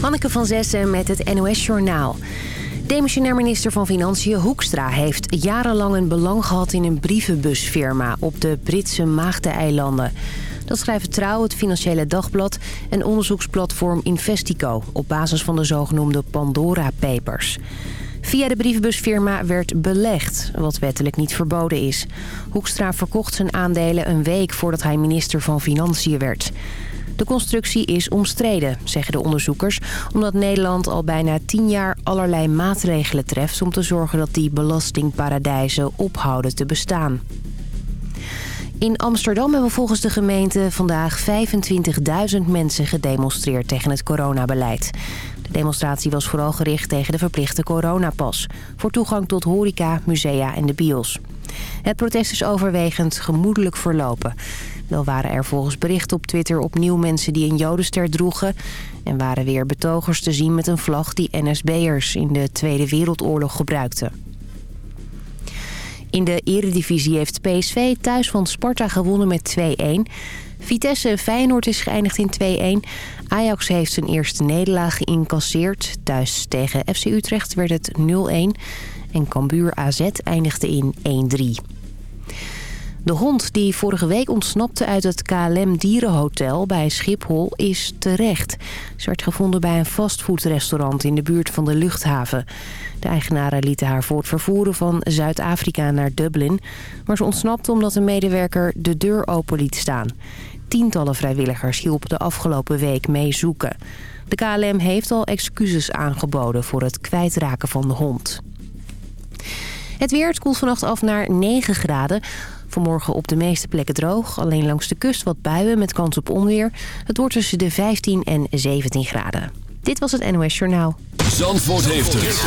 Hanneke van Zessen met het NOS Journaal. Demissionair minister van Financiën Hoekstra heeft jarenlang een belang gehad in een brievenbusfirma op de Britse Maagdeneilanden. Dat schrijft Trouw, het Financiële Dagblad en onderzoeksplatform Investico... op basis van de zogenoemde Pandora Papers. Via de brievenbusfirma werd belegd, wat wettelijk niet verboden is. Hoekstra verkocht zijn aandelen een week voordat hij minister van Financiën werd. De constructie is omstreden, zeggen de onderzoekers... omdat Nederland al bijna tien jaar allerlei maatregelen treft... om te zorgen dat die belastingparadijzen ophouden te bestaan. In Amsterdam hebben volgens de gemeente vandaag 25.000 mensen gedemonstreerd tegen het coronabeleid. De demonstratie was vooral gericht tegen de verplichte coronapas... voor toegang tot horeca, musea en de bios. Het protest is overwegend gemoedelijk verlopen. Wel waren er volgens bericht op Twitter opnieuw mensen die een jodenster droegen... en waren weer betogers te zien met een vlag die NSB'ers in de Tweede Wereldoorlog gebruikten. In de eredivisie heeft PSV thuis van Sparta gewonnen met 2-1. Vitesse Feyenoord is geëindigd in 2-1. Ajax heeft zijn eerste nederlaag geïncasseerd. Thuis tegen FC Utrecht werd het 0-1. En Cambuur AZ eindigde in 1-3. De hond die vorige week ontsnapte uit het KLM Dierenhotel bij Schiphol is terecht. Ze werd gevonden bij een fastfoodrestaurant in de buurt van de luchthaven. De eigenaren lieten haar voortvervoeren van Zuid-Afrika naar Dublin. Maar ze ontsnapte omdat een medewerker de deur open liet staan. Tientallen vrijwilligers hielpen de afgelopen week mee zoeken. De KLM heeft al excuses aangeboden voor het kwijtraken van de hond. Het weer het koelt vannacht af naar 9 graden. Vanmorgen op de meeste plekken droog. Alleen langs de kust wat buien met kans op onweer. Het wordt tussen de 15 en 17 graden. Dit was het NOS Journaal. Zandvoort heeft het.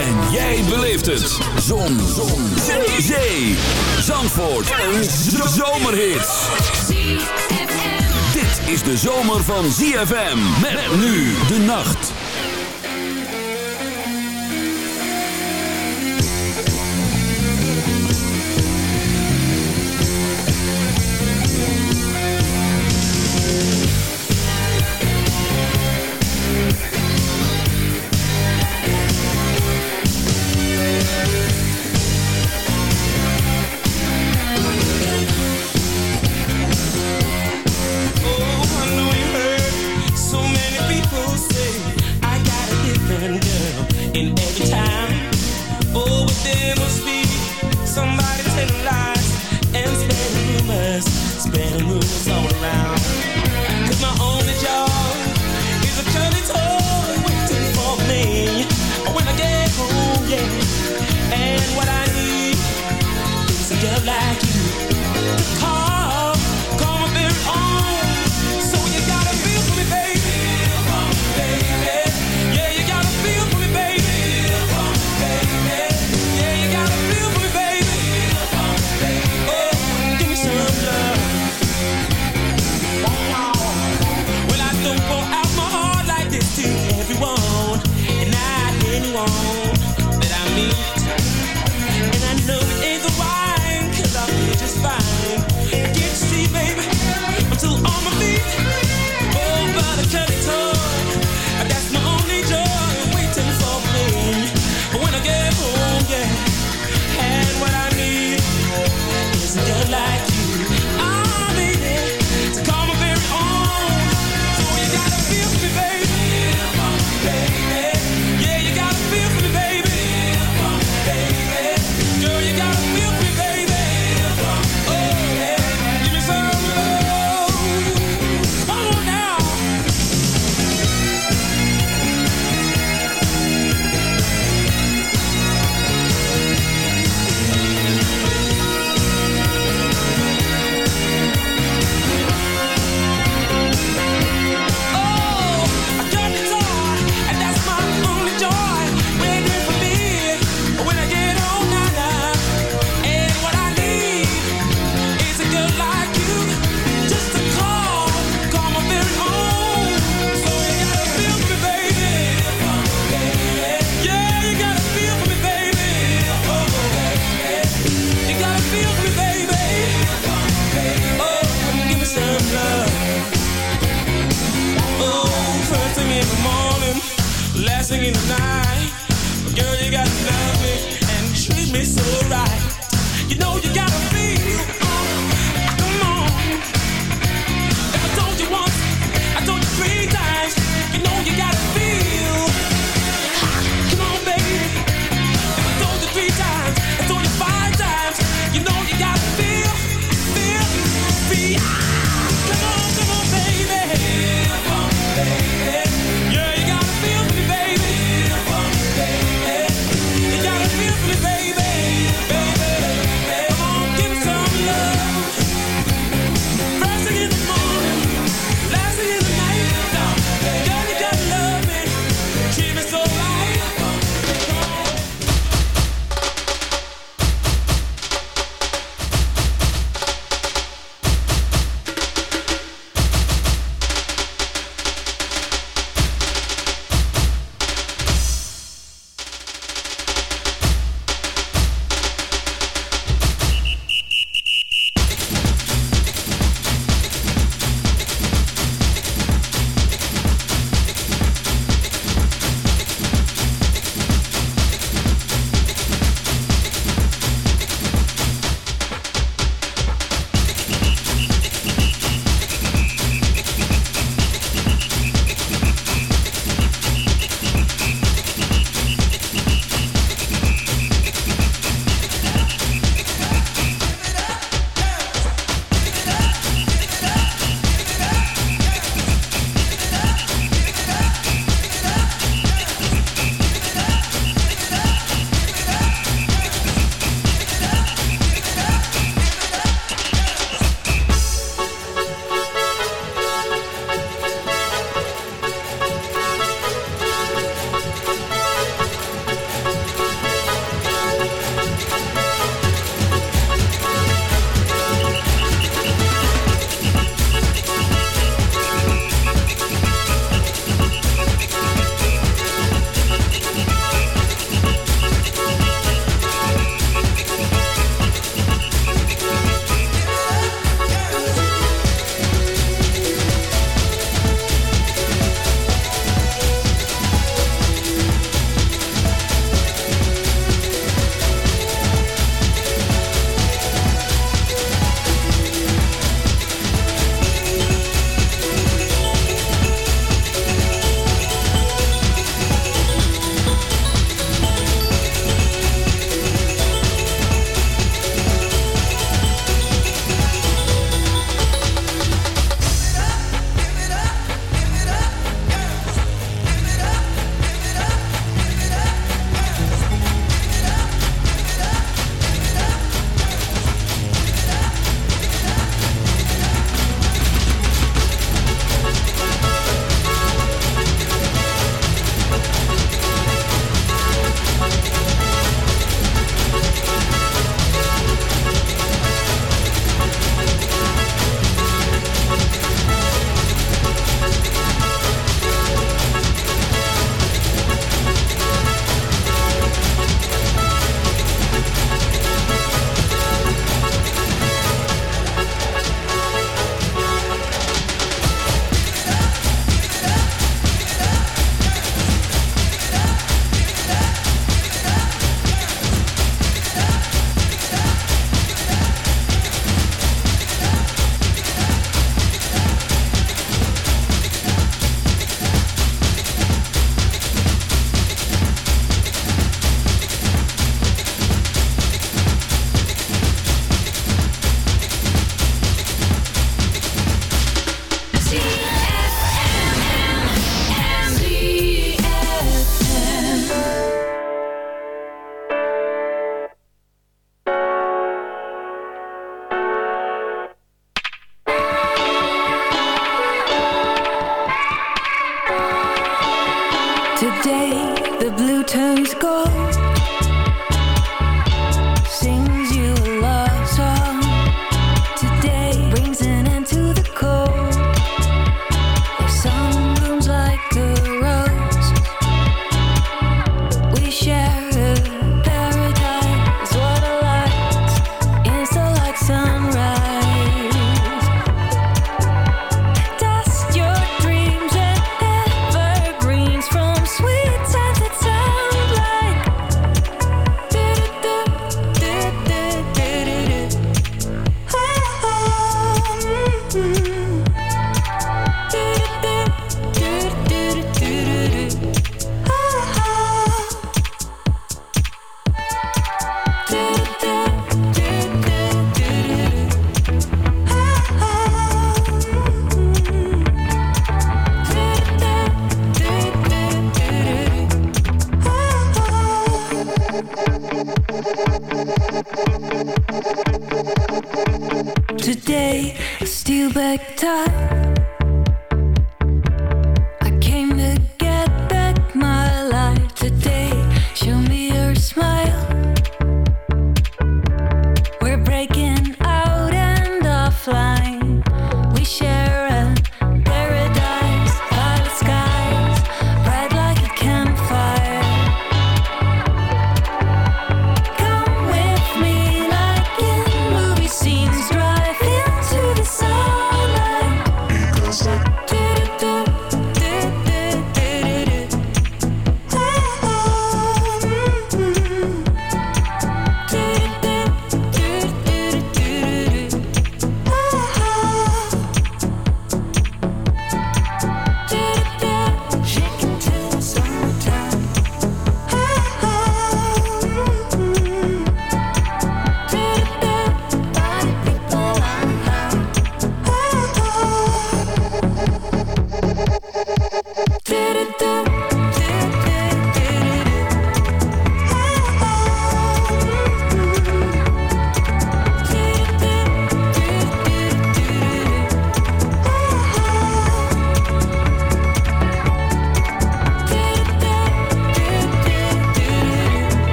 En jij beleeft het. Zon. Zon. Zee. Zee. Zandvoort. Een zomerhit. Dit is de zomer van ZFM. Met nu de nacht. Minnesota.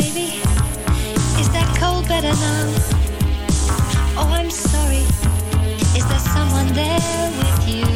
baby. Is that cold better now? Oh, I'm sorry. Is there someone there with you?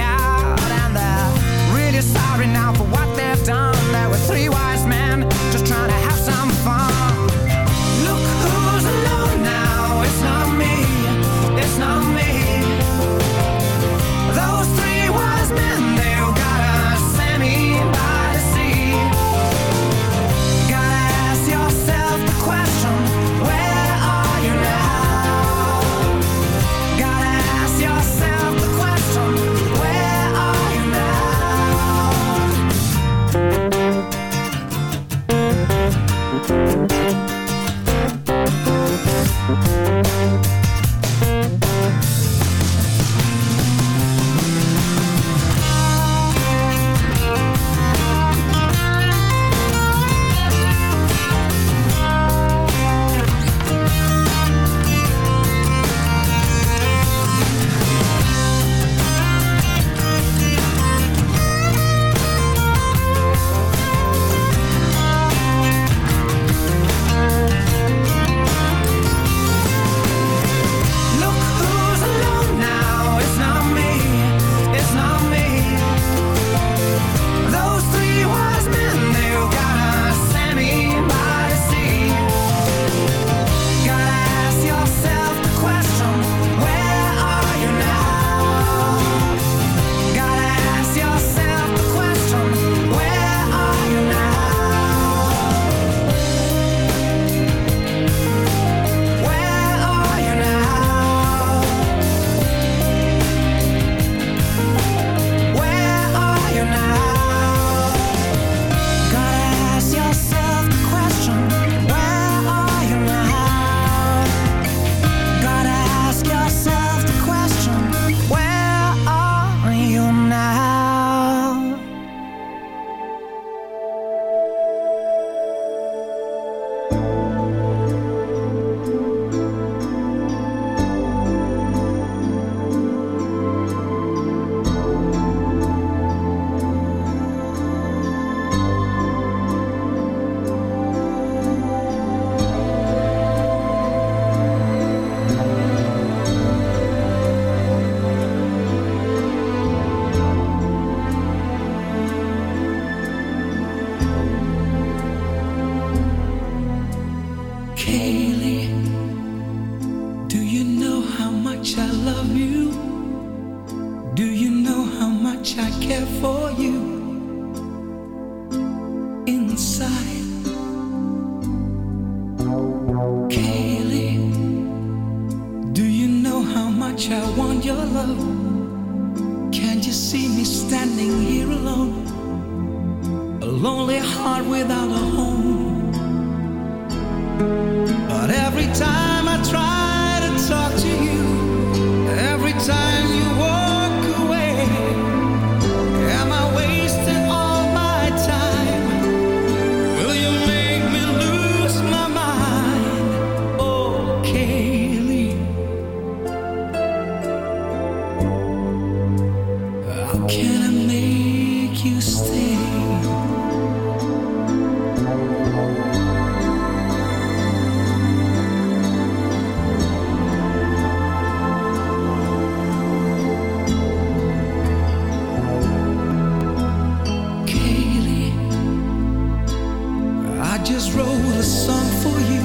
a song for you.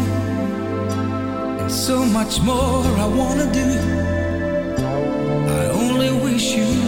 And so much more I wanna do. I only wish you.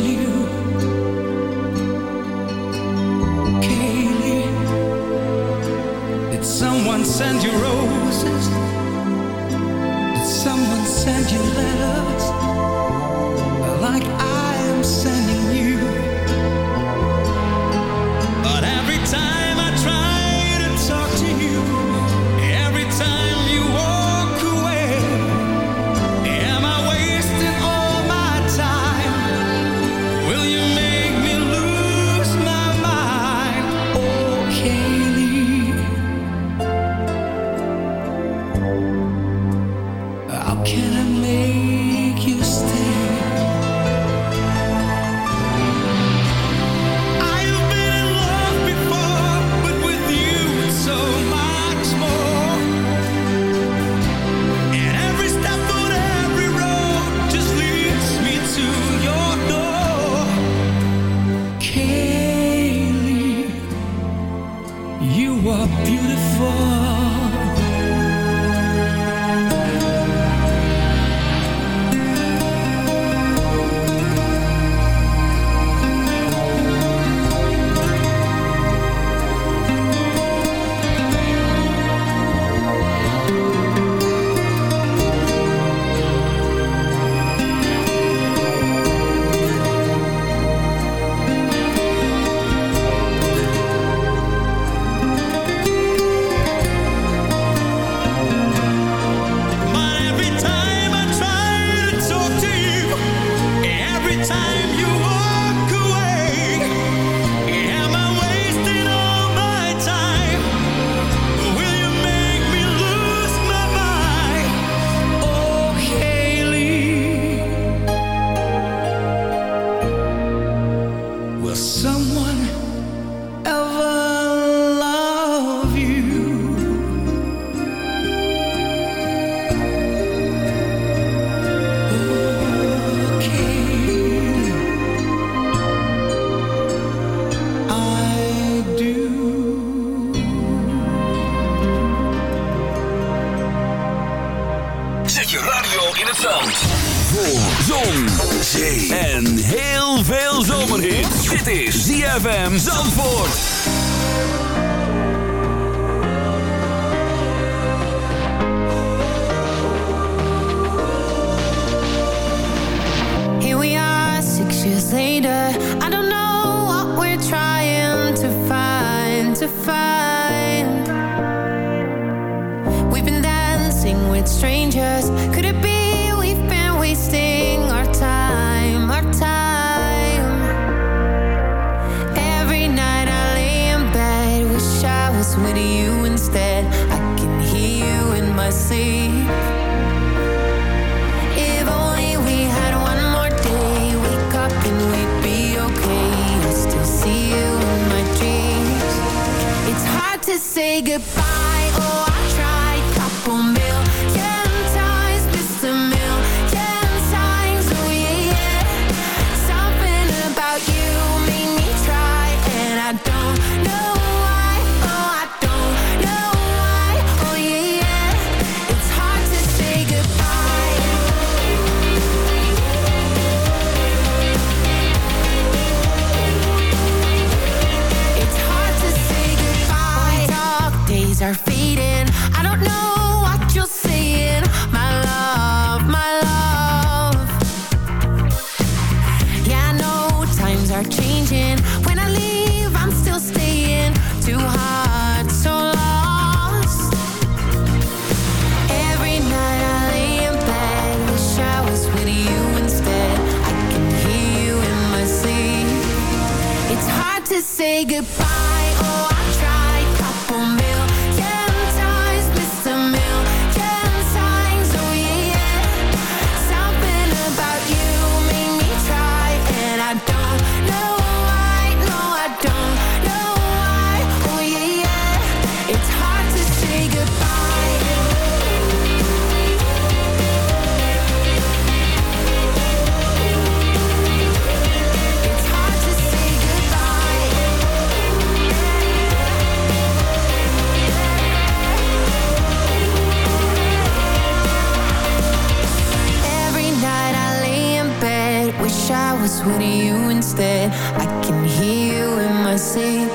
go to you instead. I can hear you in my sleep.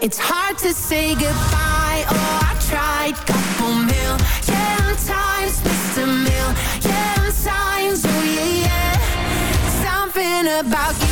It's hard to say goodbye. Oh, I tried. Couple million times, Mr. Mill. Yeah, times. Oh, yeah, yeah. Something about you.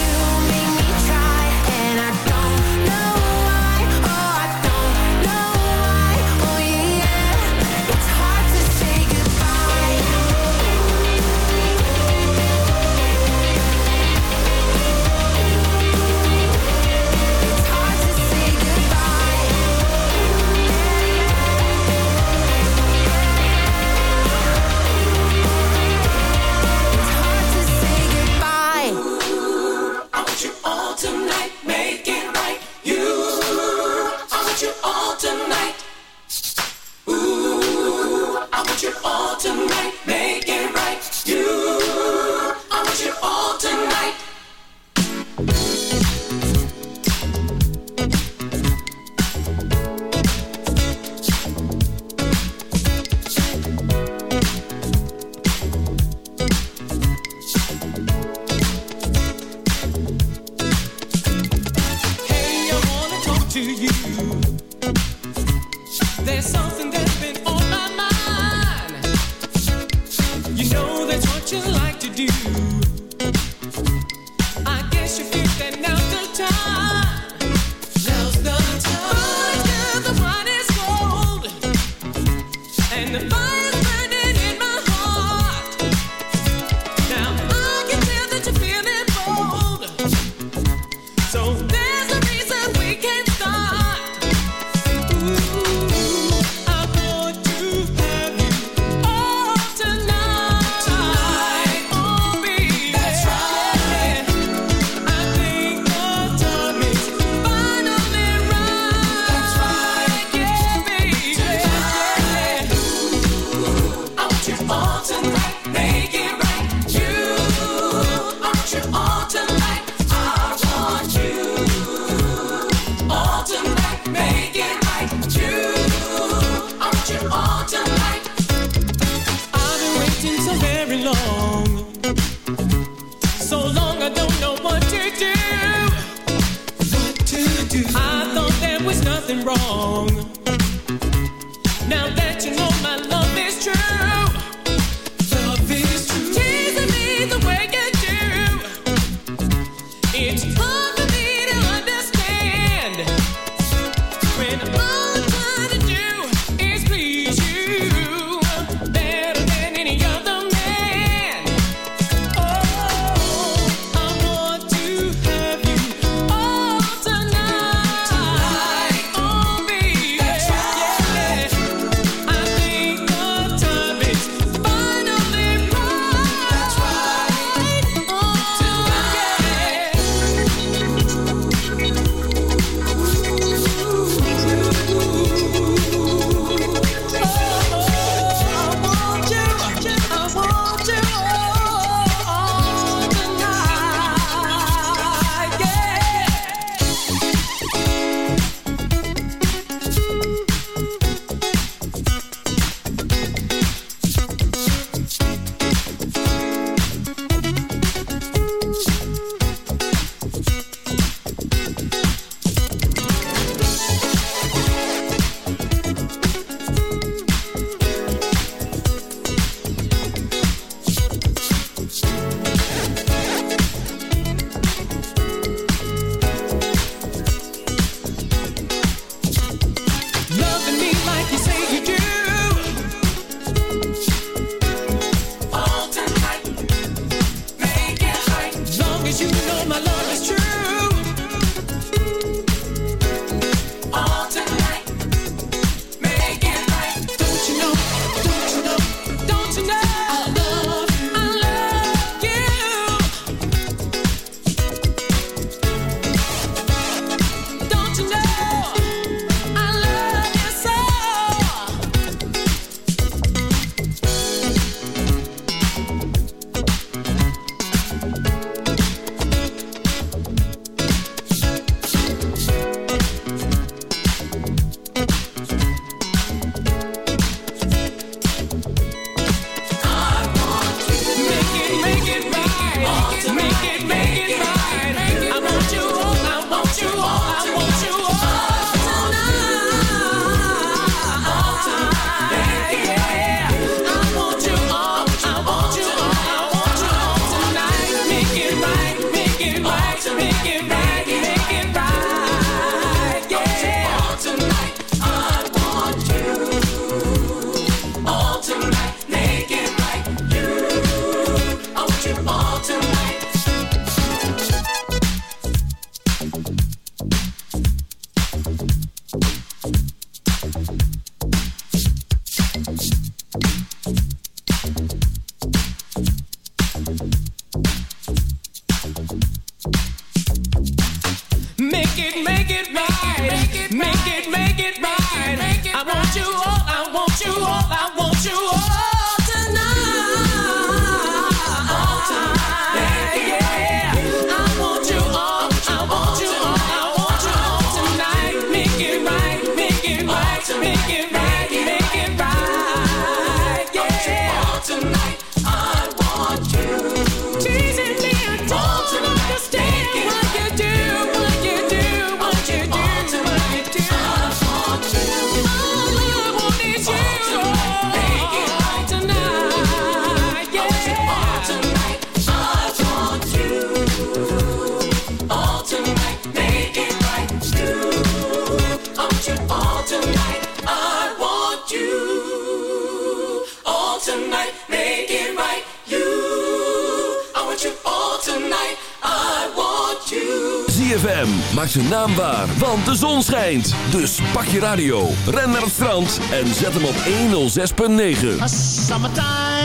zijn naam want de zon schijnt. Dus pak je radio, ren naar het strand en zet hem op 106.9.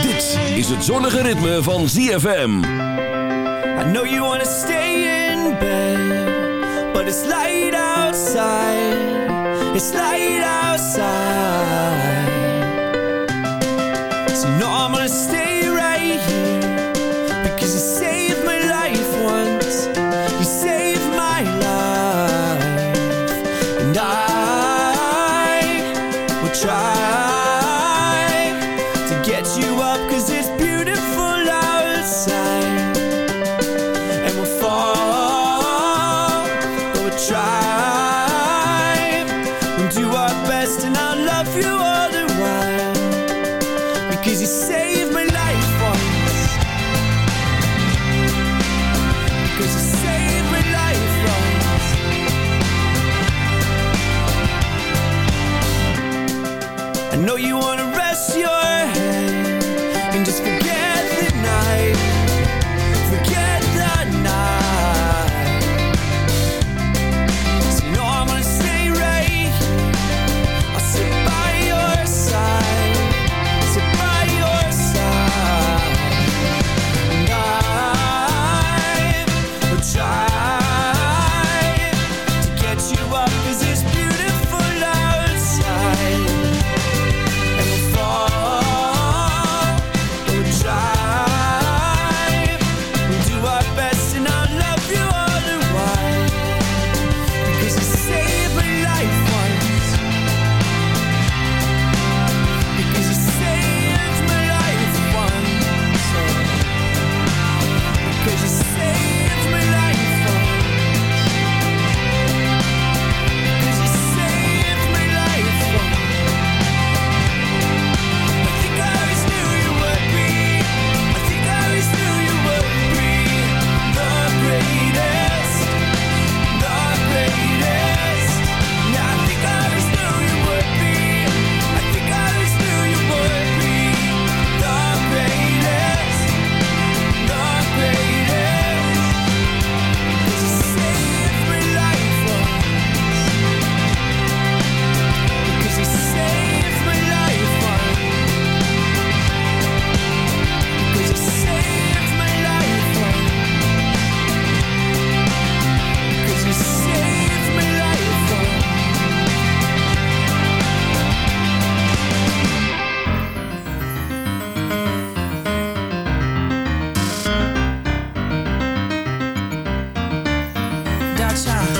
Dit is het zonnige ritme van ZFM. I know you wanna stay in bed, but it's light outside. It's light outside. outside.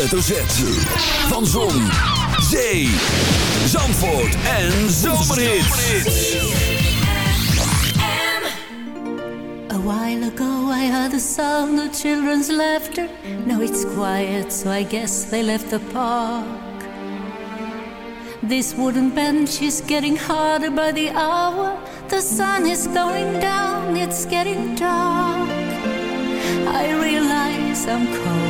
hoofdletter Z. Van Zon, Zee, Zandvoort en A while ago I heard the sound of children's laughter. Now it's quiet, so I guess they left the park. This wooden bench is getting harder by the hour. The sun is going down, it's getting dark. I realize I'm cold